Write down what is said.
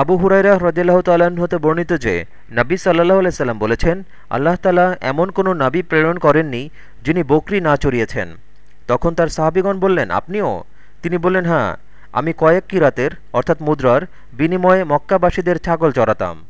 আবু হুরাইরা হ্রদাহ তাল্লাহ্ন হতে বর্ণিত যে, নাবী সাল্লাহ আলাইসাল্লাম বলেছেন, আল্লাহ তালা এমন কোনো নাবী প্রেরণ করেননি যিনি বকরি না চড়িয়েছেন। তখন তার সাহাবিগণ বললেন, আপনিও? তিনি বললেন হ্যাঁ আমি কয়েক কিরাতের অর্থাৎ মুদ্রার, বিনিময়ে মক্কাবাসীদের ছাগল চড়াতাম।